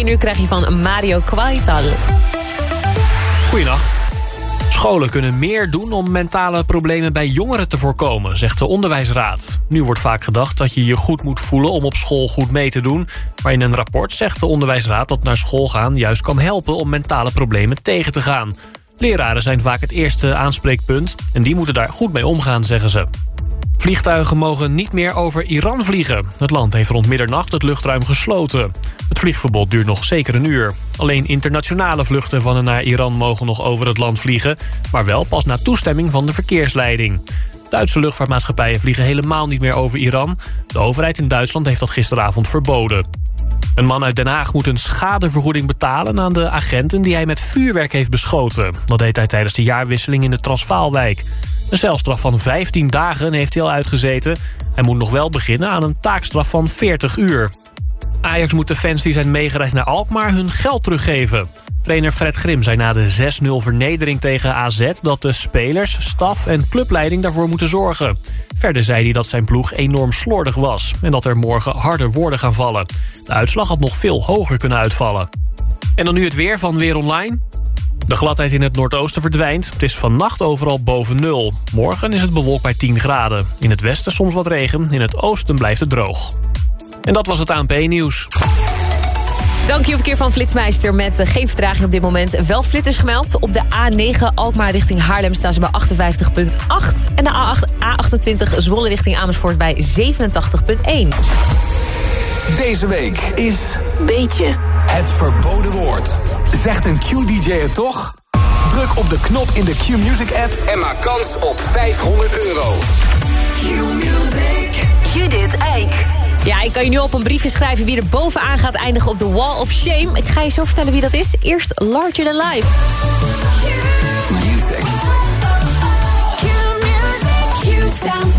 1 uur krijg je van Mario Kwaital. Goedenacht. Scholen kunnen meer doen om mentale problemen bij jongeren te voorkomen, zegt de onderwijsraad. Nu wordt vaak gedacht dat je je goed moet voelen om op school goed mee te doen. Maar in een rapport zegt de onderwijsraad dat naar school gaan juist kan helpen om mentale problemen tegen te gaan. Leraren zijn vaak het eerste aanspreekpunt en die moeten daar goed mee omgaan, zeggen ze. Vliegtuigen mogen niet meer over Iran vliegen. Het land heeft rond middernacht het luchtruim gesloten. Het vliegverbod duurt nog zeker een uur. Alleen internationale vluchten van en naar Iran mogen nog over het land vliegen... maar wel pas na toestemming van de verkeersleiding. Duitse luchtvaartmaatschappijen vliegen helemaal niet meer over Iran. De overheid in Duitsland heeft dat gisteravond verboden. Een man uit Den Haag moet een schadevergoeding betalen aan de agenten die hij met vuurwerk heeft beschoten. Dat deed hij tijdens de jaarwisseling in de Transvaalwijk. Een celstraf van 15 dagen heeft hij al uitgezeten. Hij moet nog wel beginnen aan een taakstraf van 40 uur. Ajax moet de fans die zijn meegereisd naar Alkmaar hun geld teruggeven. Trainer Fred Grim zei na de 6-0 vernedering tegen AZ... dat de spelers, staf en clubleiding daarvoor moeten zorgen. Verder zei hij dat zijn ploeg enorm slordig was... en dat er morgen harde woorden gaan vallen. De uitslag had nog veel hoger kunnen uitvallen. En dan nu het weer van Weer Online. De gladheid in het noordoosten verdwijnt. Het is vannacht overal boven nul. Morgen is het bewolkt bij 10 graden. In het westen soms wat regen, in het oosten blijft het droog. En dat was het ANP-nieuws. Dankjewel verkeer van Flitsmeister met eh, geen vertraging op dit moment. Wel flitters gemeld. Op de A9 Alkmaar richting Haarlem staan ze bij 58,8. En de A28 Zwolle richting Amersfoort bij 87,1. Deze week is... Beetje. Het verboden woord. Zegt een Q-DJ het toch? Druk op de knop in de Q-Music app en maak kans op 500 euro. Q-Music. Judith Eik. Ja, ik kan je nu op een briefje schrijven wie er bovenaan gaat eindigen op de Wall of Shame. Ik ga je zo vertellen wie dat is. Eerst Larger Than Life. Music. Q sounds better with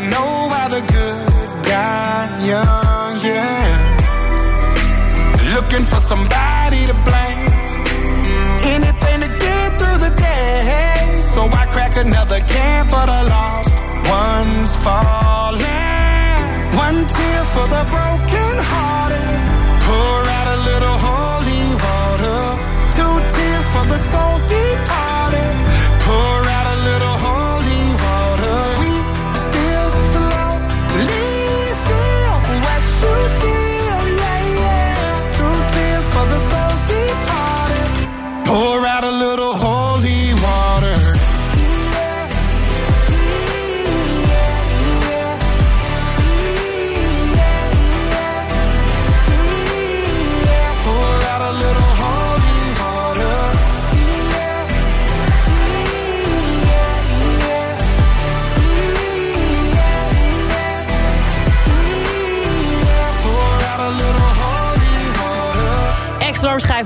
I'll know why the good die young, yeah. Looking for somebody to blame. Anything to get through the day. So I crack another can for the lost ones falling. One tear for the broken hearted.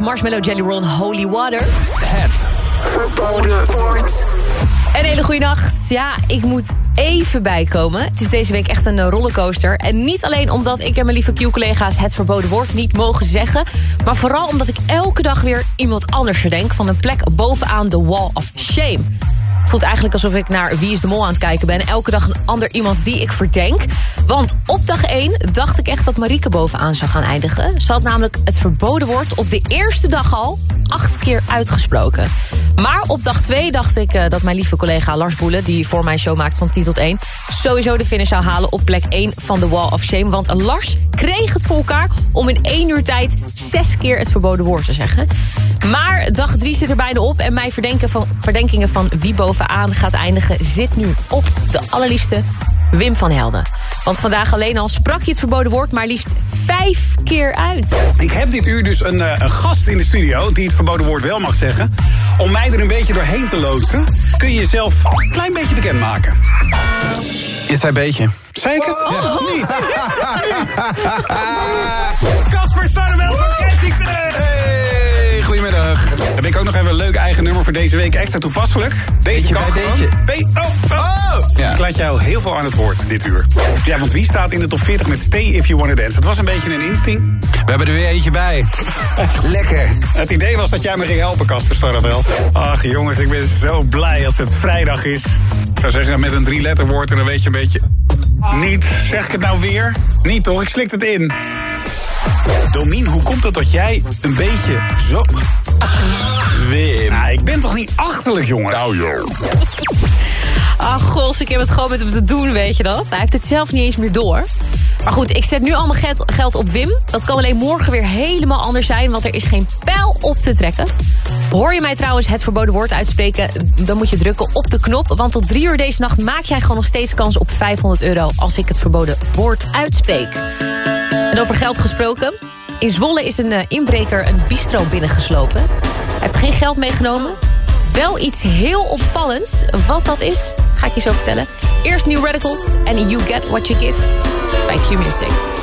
Marshmallow Jelly Roll Holy Water. Het Verboden woord. Een hele goede nacht. Ja, ik moet even bijkomen. Het is deze week echt een rollercoaster. En niet alleen omdat ik en mijn lieve Q-collega's het verboden woord niet mogen zeggen... maar vooral omdat ik elke dag weer iemand anders verdenk... van een plek bovenaan de Wall of Shame. Het voelt eigenlijk alsof ik naar Wie is de Mol aan het kijken ben. Elke dag een ander iemand die ik verdenk. Want op dag 1 dacht ik echt dat Marieke bovenaan zou gaan eindigen. Ze had namelijk het verboden woord op de eerste dag al acht keer uitgesproken. Maar op dag 2 dacht ik eh, dat mijn lieve collega Lars Boelen... die voor mijn show maakt van 10 tot 1... sowieso de finish zou halen op plek 1 van de Wall of Shame. Want Lars kreeg het voor elkaar om in één uur tijd... zes keer het verboden woord te zeggen. Maar dag 3 zit er bijna op... en mijn verdenken van, verdenkingen van wie bovenaan gaat eindigen... zit nu op de allerliefste Wim van Helden. Want vandaag alleen al sprak je het verboden woord... maar liefst vijf keer uit. Ik heb dit uur dus een, eh, een gast in de studio die het verboden woord wel mag zeggen. Om mij er een beetje doorheen te loodsen, kun je jezelf een klein beetje bekendmaken. Je zei beetje. Zei ik het? Niet. Heb ik ook nog even een leuk eigen nummer voor deze week. Extra toepasselijk. Deze kan gewoon. Be oh, oh. Ja. Ik laat jou heel veel aan het woord dit uur. Ja, want wie staat in de top 40 met Stay If You Wanna Dance? Het was een beetje een instinct. We hebben er weer eentje bij. Lekker. Het idee was dat jij me ging helpen, Casper Starreveld. Ach jongens, ik ben zo blij als het vrijdag is. Ik zou zeggen, met een drie-letterwoord en dan weet je een beetje... Niet, zeg ik het nou weer? Niet toch, ik slik het in. Domien, hoe komt het dat jij een beetje zo... Wim. Nou, ik ben toch niet achterlijk, jongens? Nou joh. Ach, gos, ik heb het gewoon met hem te doen, weet je dat? Hij heeft het zelf niet eens meer door. Maar goed, ik zet nu al mijn geld, op Wim. Dat kan alleen morgen weer helemaal anders zijn, want er is geen pijl op te trekken. Hoor je mij trouwens het verboden woord uitspreken, dan moet je drukken op de knop. Want tot drie uur deze nacht maak jij gewoon nog steeds kans op 500 euro... als ik het verboden woord uitspreek. En over geld gesproken. In Zwolle is een eh, inbreker een bistro binnengeslopen. Hij heeft geen geld meegenomen. Wel iets heel opvallends. Wat dat is, ga ik je zo vertellen. Eerst New Radicals en You Get What You Give bij Q Music.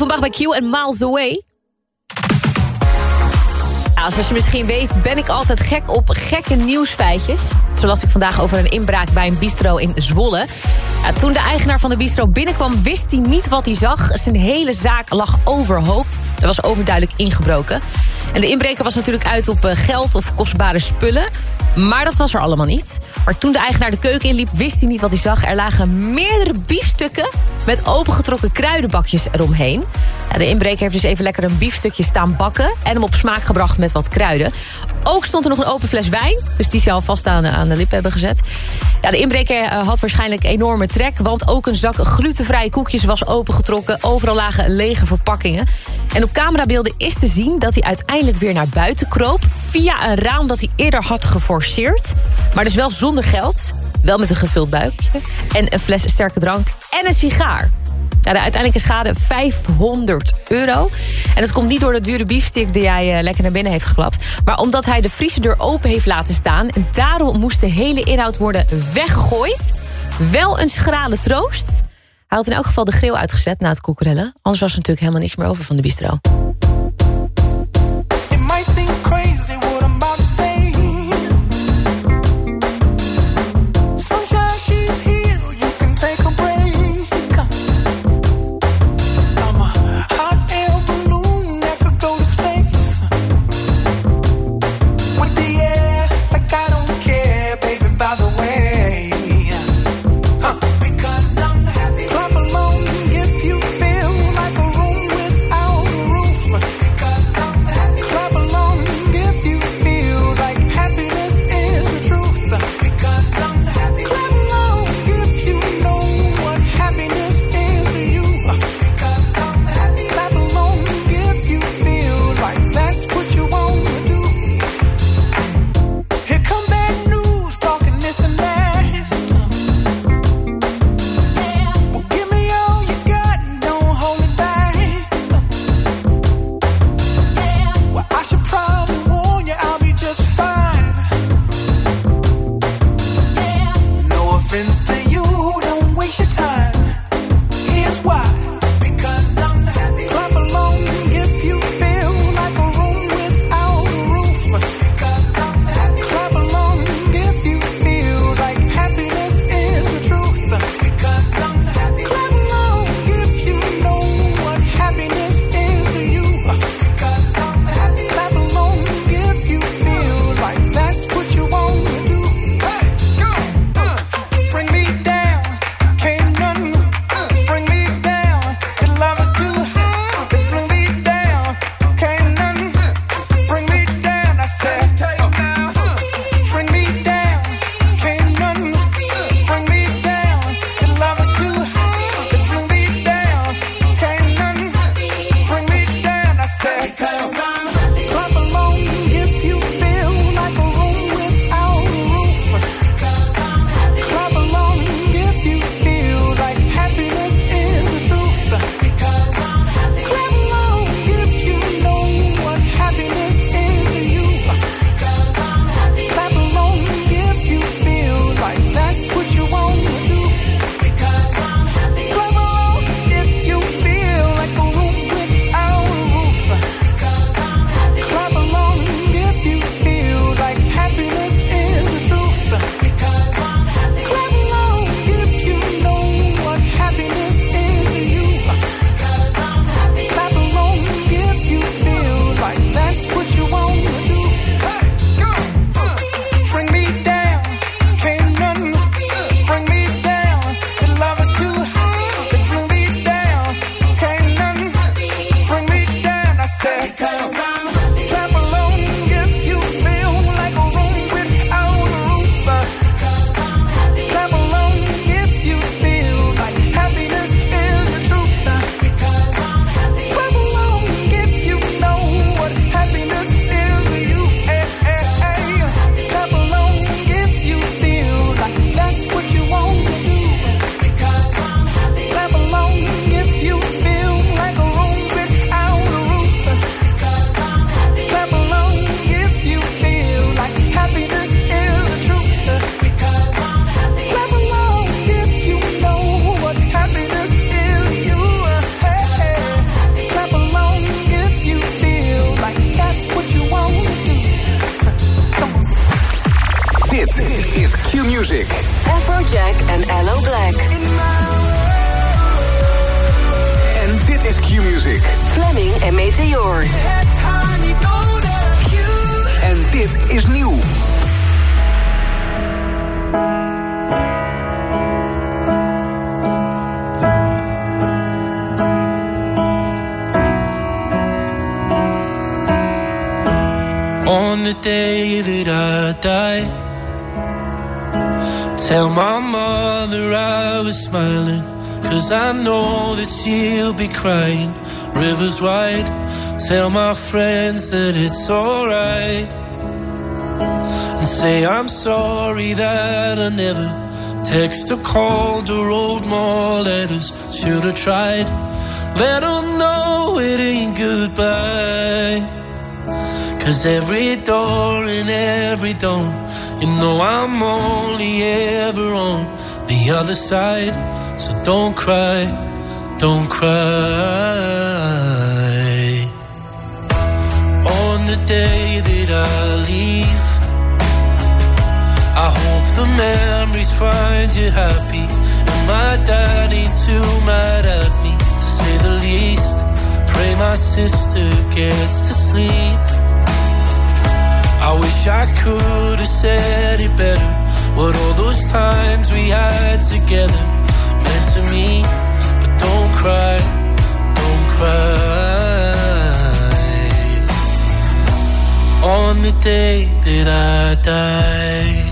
Offenbach bij Q en Miles Away. Zoals je misschien weet ben ik altijd gek op gekke nieuwsfeitjes. Zo las ik vandaag over een inbraak bij een bistro in Zwolle. Toen de eigenaar van de bistro binnenkwam wist hij niet wat hij zag. Zijn hele zaak lag overhoop. Er was overduidelijk ingebroken. En de inbreker was natuurlijk uit op eh, geld of kostbare spullen. Maar dat was er allemaal niet. Maar toen de eigenaar de keuken inliep, wist hij niet wat hij zag. Er lagen meerdere biefstukken met opengetrokken kruidenbakjes eromheen. De inbreker heeft dus even lekker een biefstukje staan bakken... en hem op smaak gebracht met wat kruiden. Ook stond er nog een open fles wijn. Dus die zou vast aan, aan de lip hebben gezet. Ja, de inbreker eh, had waarschijnlijk enorme trek... want ook een zak glutenvrije koekjes was opengetrokken. Overal lagen lege verpakkingen. En op camerabeelden is te zien dat hij uiteindelijk weer naar buiten kroop... via een raam dat hij eerder had geforceerd. Maar dus wel zonder geld. Wel met een gevuld buikje. En een fles sterke drank. En een sigaar. Ja, de uiteindelijke schade 500 euro. En dat komt niet door de dure biefstuk die hij uh, lekker naar binnen heeft geklapt. Maar omdat hij de vriezerdeur open heeft laten staan. En daarom moest de hele inhoud worden weggegooid. Wel een schrale troost. Hij had in elk geval de grill uitgezet na het koekerellen. Anders was er natuurlijk helemaal niks meer over van de bistro. On the day that I die, tell my mother I was smiling. Cause I know that she'll be crying. Rivers wide, tell my friends that it's alright. And say I'm sorry that I never text or called or wrote more letters. Should've tried. Let them know it ain't goodbye. Cause every door and every dawn, you know I'm only ever on the other side. So don't cry, don't cry. On the day that I leave, I hope the memories find you happy. And my dad ain't too mad at me, to say the least. Pray my sister gets to sleep. I wish I could have said it better. What all those times we had together meant to me. But don't cry, don't cry. On the day that I die.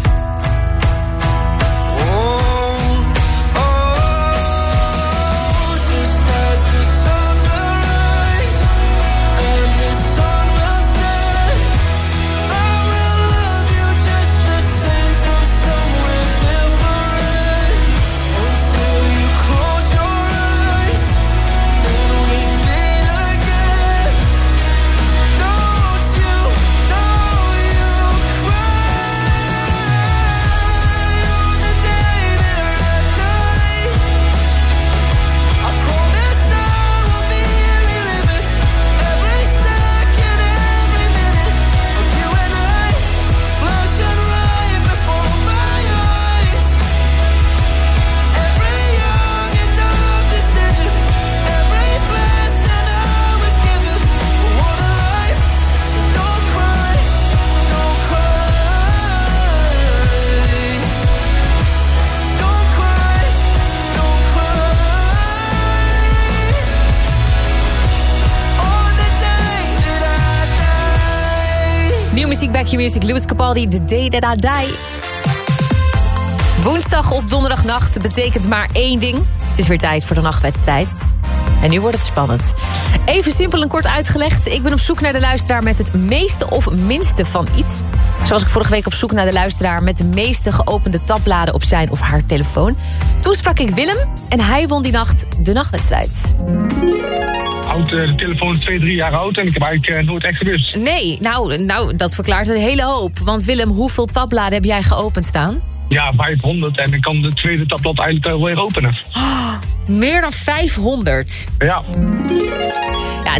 Your Music, Louis Capaldi, The Day That I Die. Woensdag op donderdagnacht betekent maar één ding. Het is weer tijd voor de nachtwedstrijd. En nu wordt het spannend. Even simpel en kort uitgelegd. Ik ben op zoek naar de luisteraar met het meeste of minste van iets. Zoals ik vorige week op zoek naar de luisteraar... met de meeste geopende tabbladen op zijn of haar telefoon. Toen sprak ik Willem en hij won die nacht de nachtwedstrijd. Oud, eh, de telefoon is twee, drie jaar oud en ik heb eigenlijk eh, nooit echt gewist. Nee, nou, nou, dat verklaart een hele hoop. Want Willem, hoeveel tabbladen heb jij geopend staan? Ja, 500 en ik kan de tweede tabblad eigenlijk wel weer openen. Meer dan 500. Ja,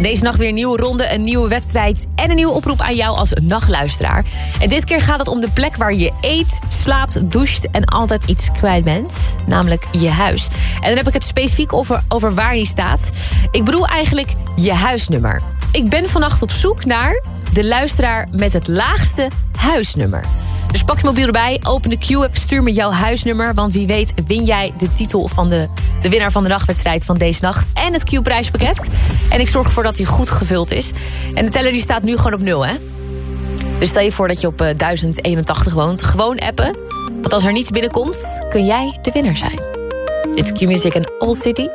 Deze nacht weer een nieuwe ronde, een nieuwe wedstrijd... en een nieuwe oproep aan jou als nachtluisteraar. En dit keer gaat het om de plek waar je eet, slaapt, doucht... en altijd iets kwijt bent, namelijk je huis. En dan heb ik het specifiek over, over waar je staat. Ik bedoel eigenlijk je huisnummer. Ik ben vannacht op zoek naar de luisteraar met het laagste huisnummer. Dus pak je mobiel erbij, open de Q-app, stuur me jouw huisnummer... want wie weet win jij de titel van de, de winnaar van de nachtwedstrijd van deze nacht... en het Q-prijspakket. En ik zorg ervoor dat hij goed gevuld is. En de teller die staat nu gewoon op nul, hè? Dus stel je voor dat je op eh, 1081 woont. Gewoon appen. Want als er niets binnenkomt, kun jij de winnaar zijn. Dit is Q-Music en Old City.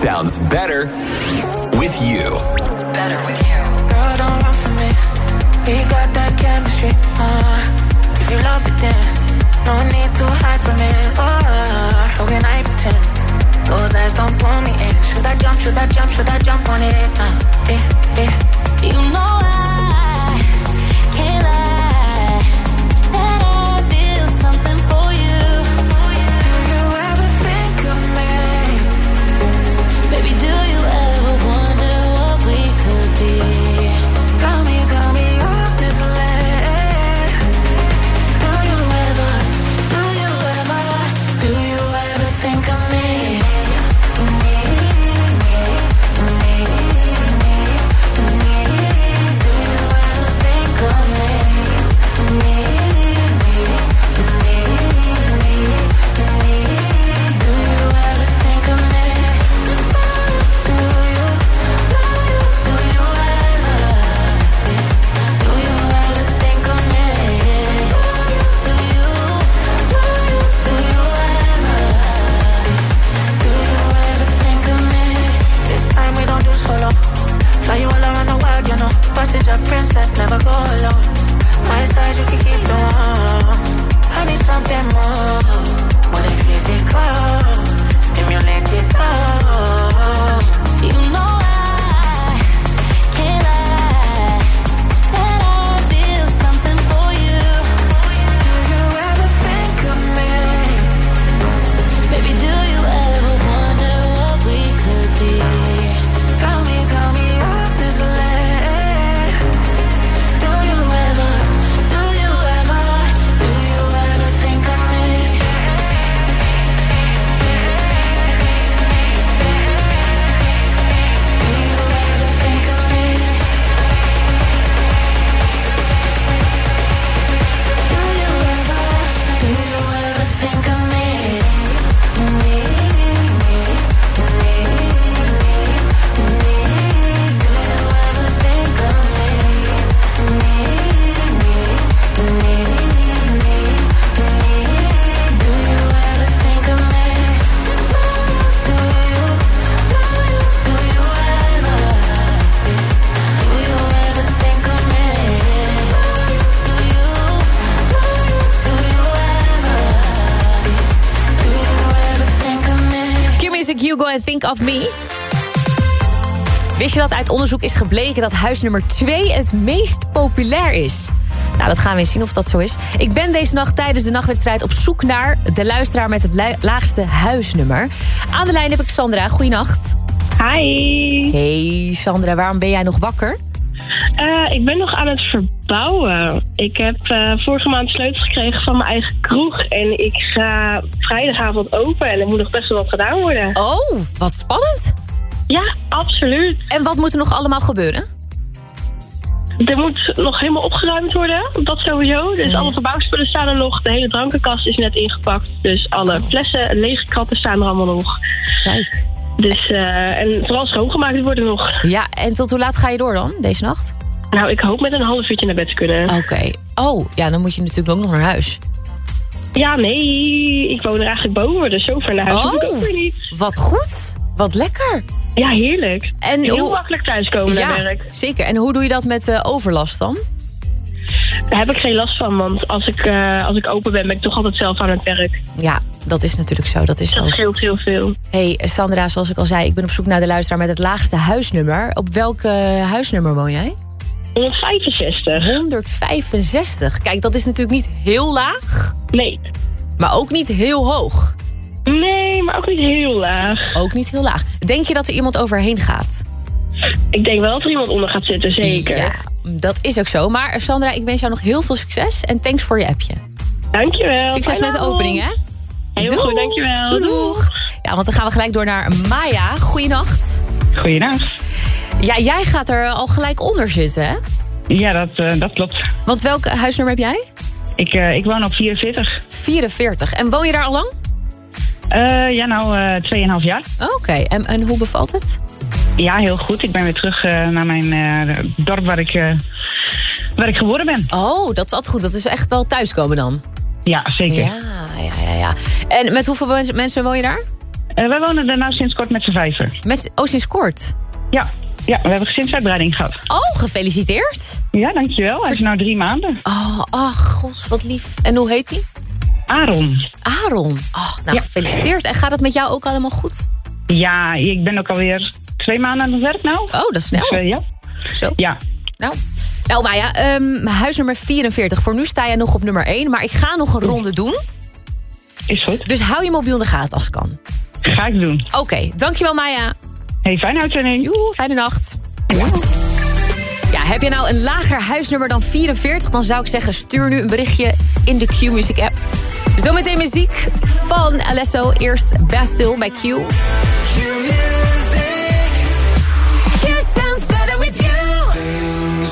sounds better with you. Better with you. Girl, don't run from me. We got that chemistry. Uh, if you love it, then no need to hide from it. Oh, how can I pretend? Those eyes don't pull me in. Should I jump? Should I jump? Should I jump on it? Uh, eh, eh. You know I. Passage a princess, never go alone. My side, you can keep the one. I need something more, more than physical. Stimulate it all. You know. Of Me. Wist je dat uit onderzoek is gebleken dat huis nummer 2 het meest populair is? Nou, dat gaan we eens zien of dat zo is. Ik ben deze nacht tijdens de nachtwedstrijd op zoek naar de luisteraar met het laagste huisnummer. Aan de lijn heb ik Sandra. Goeienacht. Hi. Hey Sandra, waarom ben jij nog wakker? Eh, ik ben nog aan het verbouwen. Ik heb eh, vorige maand sleutels gekregen van mijn eigen kroeg. En ik ga vrijdagavond open en er moet nog best wel wat gedaan worden. Oh, wat spannend. Ja, absoluut. En wat moet er nog allemaal gebeuren? Er moet nog helemaal opgeruimd worden, dat sowieso. Dus alle verbouwspullen staan er nog. De hele drankenkast is net ingepakt. Dus alle flessen en lege kratten staan er allemaal nog. Kijk. Dus, eh, en vooral schoongemaakt worden nog. Ja, en tot hoe laat ga je door dan, deze nacht? Nou, ik hoop met een half uurtje naar bed te kunnen. Oké. Oh, ja, dan moet je natuurlijk ook nog naar huis. Ja, nee, ik woon er eigenlijk boven, dus zo ver naar huis ik ook weer niet. Wat goed. Wat lekker. Ja, heerlijk. En Heel hoe- makkelijk thuiskomen ja, naar werk. zeker. En hoe doe je dat met eh, overlast dan? Daar heb ik geen last van, want als ik, eh, als ik open ben, ben ik toch altijd zelf aan het werk. Ja, dat is natuurlijk zo. Dat is Dat zo. scheelt heel veel. Hey Sandra, zoals ik al zei, ik ben op zoek naar de luisteraar met het laagste huisnummer. Op welk huisnummer woon jij? 165. 165. Kijk, dat is natuurlijk niet heel laag. Nee. Maar ook niet heel hoog. Nee, maar ook niet heel laag. Ook niet heel laag. Denk je dat er iemand overheen gaat? Ik denk wel dat er iemand onder gaat zitten, zeker. Ja, dat is ook zo. Maar Sandra, ik wens jou nog heel veel succes. En thanks voor je appje. Dankjewel. Succes met de opening, hè? Heel Doeg. goed, dankjewel. Doeg. Ja, want dan gaan we gelijk door naar Maya. Goeienacht. Goeienacht. Ja, jij gaat er al gelijk onder zitten, hè? Ja, dat, eh, dat klopt. Want welk huisnummer heb jij? Ik, eh, ik woon op 44. 44. En woon je daar al lang? Eh, ja, nou, eh 2,5 jaar. Oké, en, en hoe bevalt het? Ja, heel goed. Ik ben weer terug naar mijn dorp waar ik, waar ik geboren ben. Oh, dat is altijd goed. Dat is echt wel thuiskomen dan. Ja, zeker. Ja, ja, ja, ja. En met hoeveel mensen woon je daar? Eh, wij wonen er nou sinds kort met z'n vijven. Met, oh, sinds kort? Ja, ja, we hebben gezinsuitbreiding gehad. Oh, gefeliciteerd. Ja, dankjewel. Hij is nou drie maanden. Oh, ach, wat lief. En hoe heet hij? Aaron. Aaron. Oh, nou, Ja. gefeliciteerd. En gaat het met jou ook allemaal goed? Ja, ik ben ook alweer twee maanden aan het werk nou. Oh, dat is snel. Dus, eh, ja. Zo. Ja. Nou, nou Maya, ehm, huis nummer 44. Voor nu sta je nog op nummer 1, maar ik ga nog een ronde doen. Is goed. Dus hou je mobiel in de gaten als het kan. Ga ik doen. Oké, dankjewel Maya. Hey, fijne uitzending. Joe, fijne nacht. Ja, heb je nou een lager huisnummer dan 44? Dan zou ik zeggen, stuur nu een berichtje in de Q-Music app. Zometeen muziek van Alesso. Eerst Bastille bij Q. Q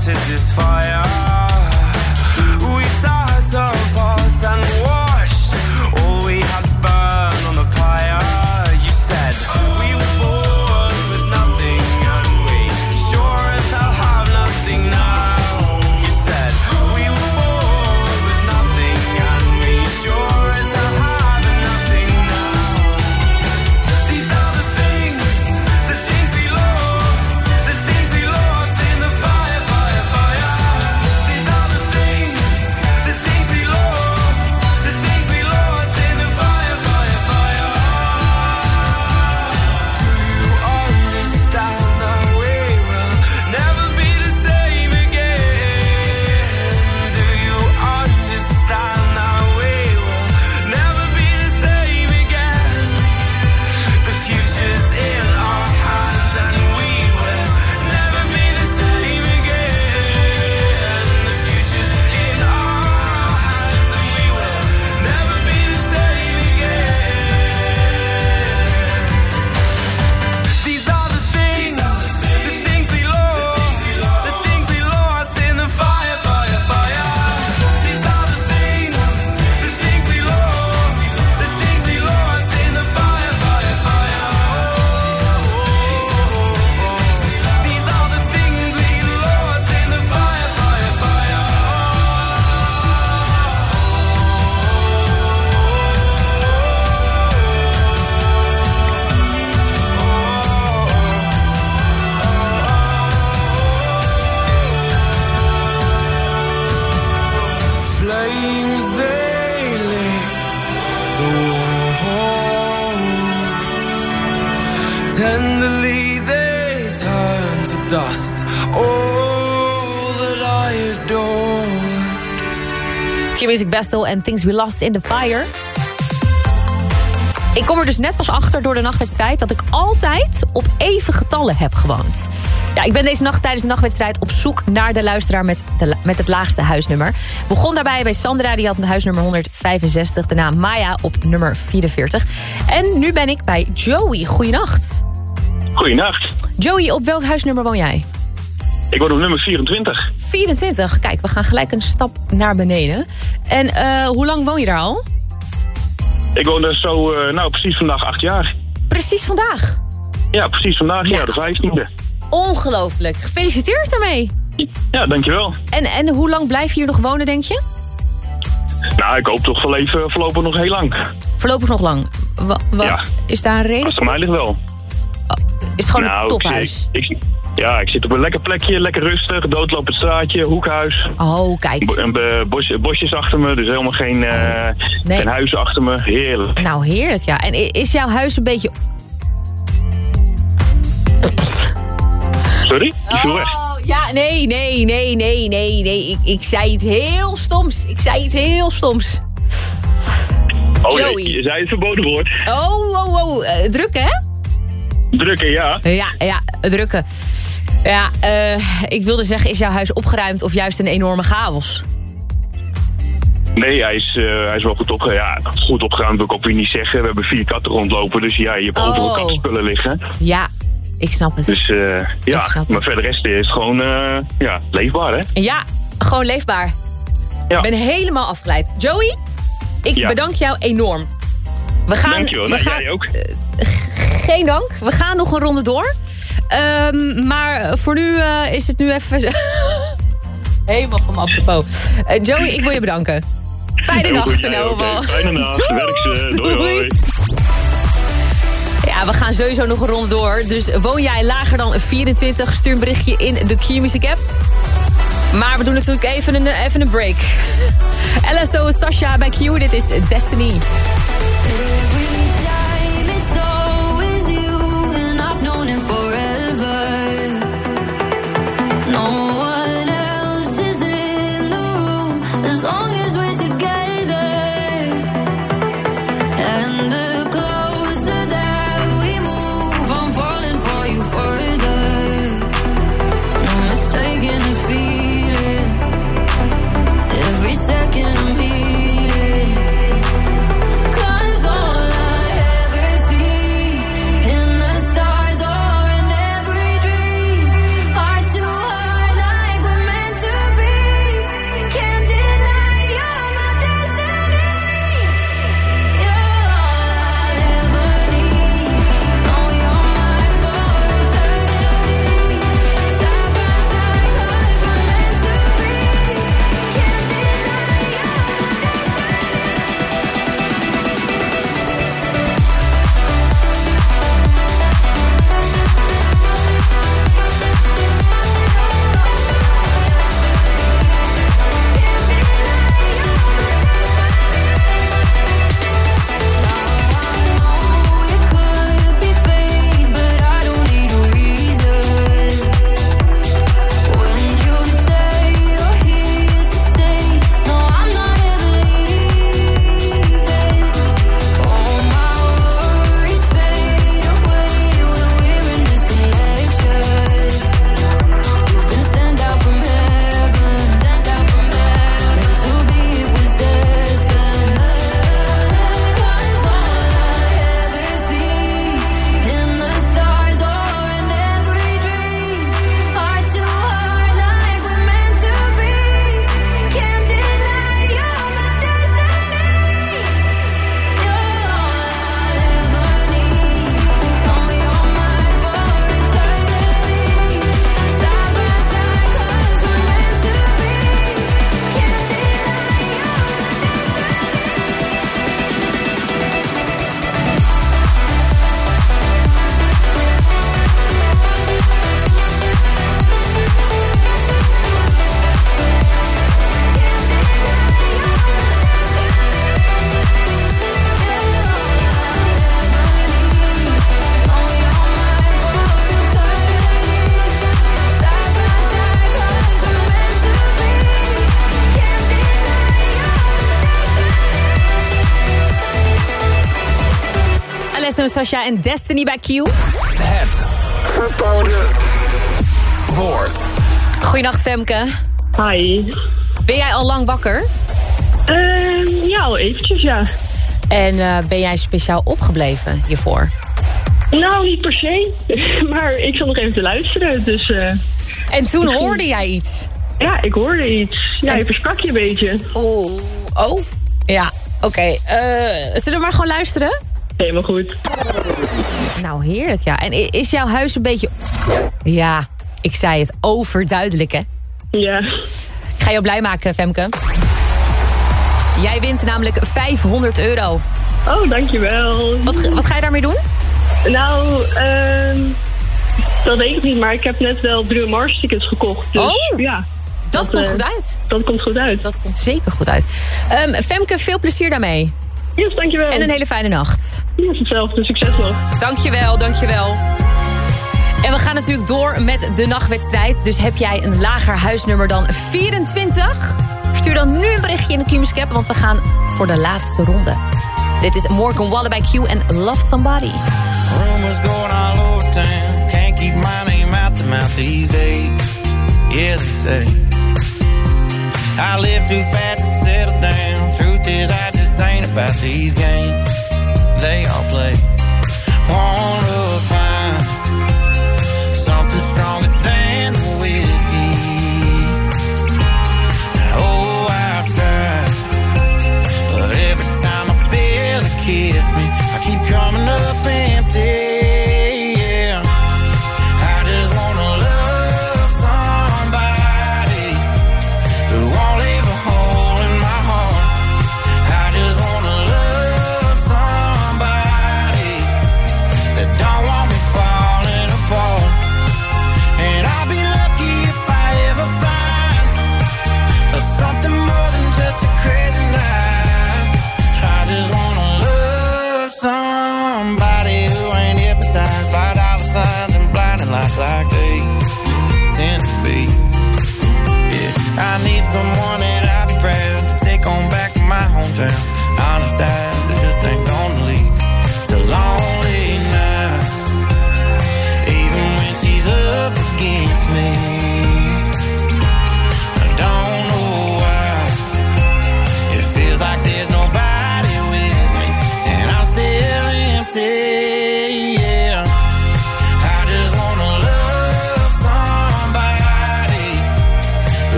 Started this fire. Dust. All that I adore. Q-Music Bestel en Things We Lost in the Fire. Ik kom er dus net pas achter door de nachtwedstrijd... dat ik altijd op even getallen heb gewoond. Ja, ik ben deze nacht tijdens de nachtwedstrijd op zoek naar de luisteraar... met, de, met het laagste huisnummer. Begon daarbij bij Sandra, die had het huisnummer 165. Daarna Maya op nummer 44. En nu ben ik bij Joey. Goeienacht. Goeienacht. Joey, op welk huisnummer woon jij? Ik woon op nummer 24. 24. Kijk, we gaan gelijk een stap naar beneden. En eh, hoe lang woon je daar al? Ik woon er zo, eh, nou precies vandaag acht jaar. Precies vandaag. Ja, precies vandaag, ja, de vijftiende. Ongelooflijk. Gefeliciteerd daarmee. Ja, dankjewel. En, en hoe lang blijf je hier nog wonen, denk je? Nou, ik hoop toch wel even voorlopig nog heel lang. Voorlopig nog lang. Wa- wa- Ja. Is daar een reden Als het voor? mij ligt wel. Is het gewoon nou, een tophuis? Ik, ik, ja, ik zit op een lekker plekje, lekker rustig, doodlopend straatje, hoekhuis. Oh, kijk. Bo- en eh, bos, bosjes achter me, dus helemaal geen, eh, Nee. geen huizen achter me. Heerlijk. Nou, heerlijk, ja. En is jouw huis een beetje... Sorry? Viel weg. Oh, ja, nee, nee, nee, nee, nee, nee. Ik, ik zei iets heel stoms. Ik zei iets heel stoms. Oh Joey. nee, je zei het verboden woord. Oh, oh, oh. eh, drukken, hè? Drukken, ja. Ja, ja, drukken. Ja, eh, ik wilde zeggen, is jouw huis opgeruimd of juist een enorme chaos? Nee, hij is, eh, hij is wel goed, opge ja, goed opgeruimd, wil ik ook weer niet zeggen. We hebben vier katten rondlopen, dus ja, je hebt overal Oh. kattenspullen liggen. Ja, ik snap het. Dus eh, ja, maar verder rest is het gewoon ja, leefbaar, hè? Ja, gewoon leefbaar. Ik ben helemaal afgeleid. Joey, ik Ja. bedank jou enorm. We gaan, Dankjewel, we nou, gaan, jij ook. Geen dank. We gaan nog een ronde door. Ehm, maar voor nu eh, is het nu even... Helemaal van apropos. Eh, Joey, ik wil je bedanken. Fijne Heel nacht in geval. Fijne nacht, werk ze. Doei, Doei. Ja, we gaan sowieso nog een ronde door. Dus woon jij lager dan 24, stuur een berichtje in de Q-Music app. Maar we doen natuurlijk even een, even een break. LSO Sasha bij Q, dit is Destiny. Sasha en Destiny bij Q. Het verboden woord. Goedenacht Femke. Hi. Ben jij al lang wakker? Ehm, ja, al eventjes, ja. En eh, ben jij speciaal opgebleven hiervoor? Nou, niet per se. Maar ik zat nog even te luisteren, dus... eh, En toen hoorde jij iets? Ja, ik hoorde iets. Ja, je versprak je een beetje. Oh. Oh? Ja, oké. Eh, zullen we maar gewoon luisteren? Helemaal goed. Nou, heerlijk, ja. En is jouw huis een beetje... Ja, ik zei het, overduidelijk, hè? Ja. Ik ga jou blij maken, Femke. Jij wint namelijk 500 euro. Oh, dankjewel. Wat, wat ga je daarmee doen? Nou, ehm dat weet ik niet, maar ik heb net wel Bruno Mars tickets gekocht. Dus Oh, ja. Dat, komt eh, goed uit. Dat komt goed uit. Dat komt zeker goed uit. Ehm, Femke, veel plezier daarmee. Yes, dankjewel. En een hele fijne nacht. Yes, hetzelfde. Succes nog. Dankjewel, dankjewel. En we gaan natuurlijk door met de nachtwedstrijd. Dus heb jij een lager huisnummer dan 24? Stuur dan nu een berichtje in de app, want we gaan voor de laatste ronde. Dit is Morgan Wallen bij Q en Love Somebody. Rumors going all over town. Can't keep my name out the mouth these days. Yeah, they say. I live too fast to settle down. Truth is, I ain't about these games. They all play. Wanna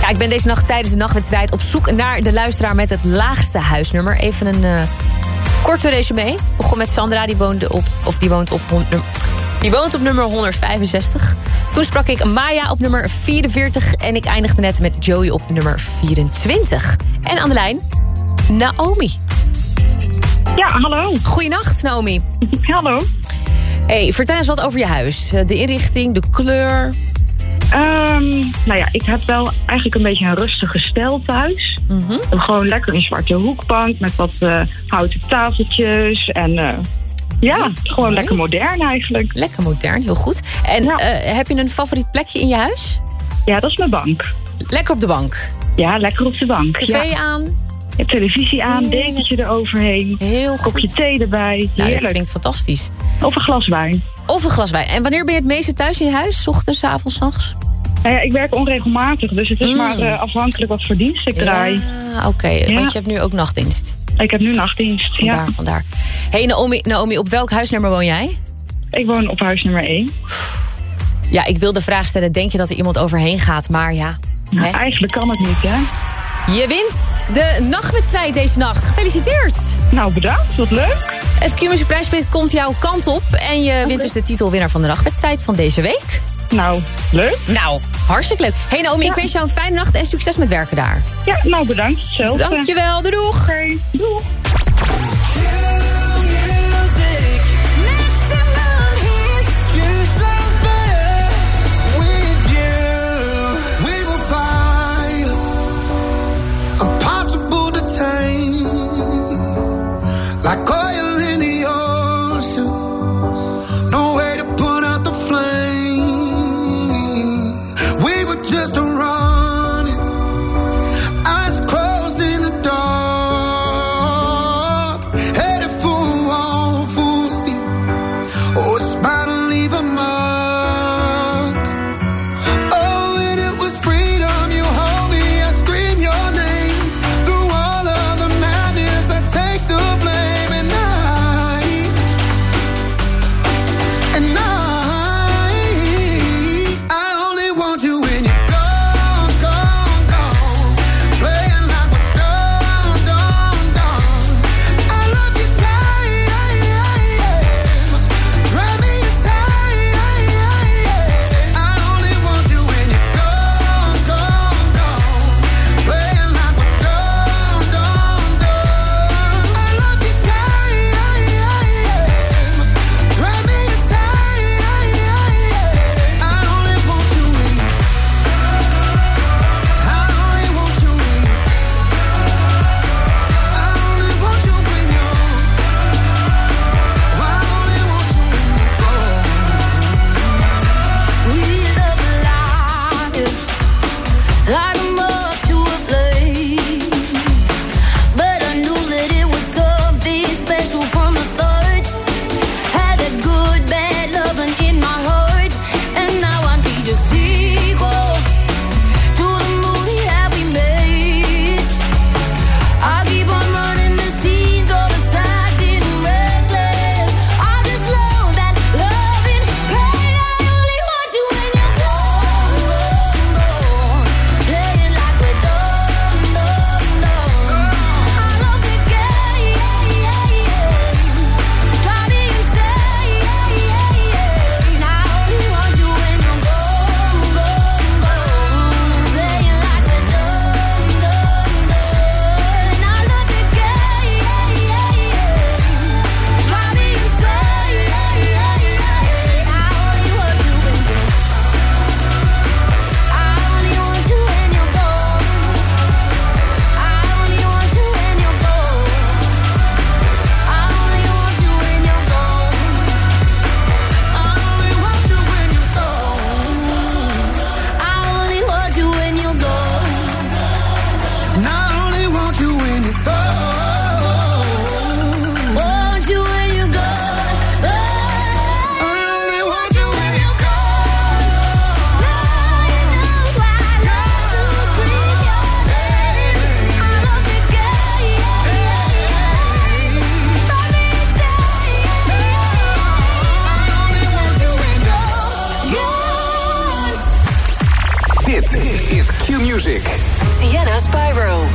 Ja, ik ben deze nacht tijdens de nachtwedstrijd op zoek naar de luisteraar met het laagste huisnummer. Even een eh, korte resume. Begon met Sandra, die woonde op, of die woont op, die woont op nummer 165. Toen sprak ik Maya op nummer 44 en ik eindigde net met Joey op nummer 24. En aan de lijn, Naomi. Ja, hallo. Goeienacht, Naomi. Hallo. Hey, vertel eens wat over je huis. Eh, De inrichting, de kleur. Ehm, nou ja, ik heb wel eigenlijk een beetje een rustige stijl thuis. Mhm. Gewoon lekker een zwarte hoekbank met wat eh, houten tafeltjes. En eh, ja, gewoon lekker modern eigenlijk. Lekker modern, heel goed. En eh, heb je een favoriet plekje in je huis? Ja, dat is mijn bank. Lekker op de bank? Ja, lekker op de bank. TV ja. aan? Ja, televisie aan, dekentje eroverheen. Heel goed. Kopje thee erbij. Nou, dat Heerlijk. klinkt fantastisch. Of een glas wijn. Of een glas wijn. En wanneer ben je het meeste thuis in je huis? Ochtends, 's avonds, nachts? Nou ja, ik werk onregelmatig, dus het is Mm. maar eh, afhankelijk wat voor dienst ik draai. Ja, oké. Ja. Want je hebt nu ook nachtdienst. Ik heb nu nachtdienst, Vandaar, ja. vandaar. hey, Naomi, Naomi, op welk huisnummer woon jij? Ik woon op huis nummer 1. Ja, ik wil de vraag stellen, denk je dat er iemand overheen gaat? Maar ja, hè? Eigenlijk kan het niet, hè? Je wint de nachtwedstrijd deze nacht. Gefeliciteerd! Nou, bedankt. Wat leuk. Het Q-Music komt jouw kant op. En je wint dus de titelwinnaar van de nachtwedstrijd van deze week. Nou, leuk. Nou, hartstikke leuk. Hey Naomi, ik wens jou een fijne nacht en succes met werken daar. Ja, nou bedankt. Hetzelfde. Dankjewel, doei doeg. Oké, doeg.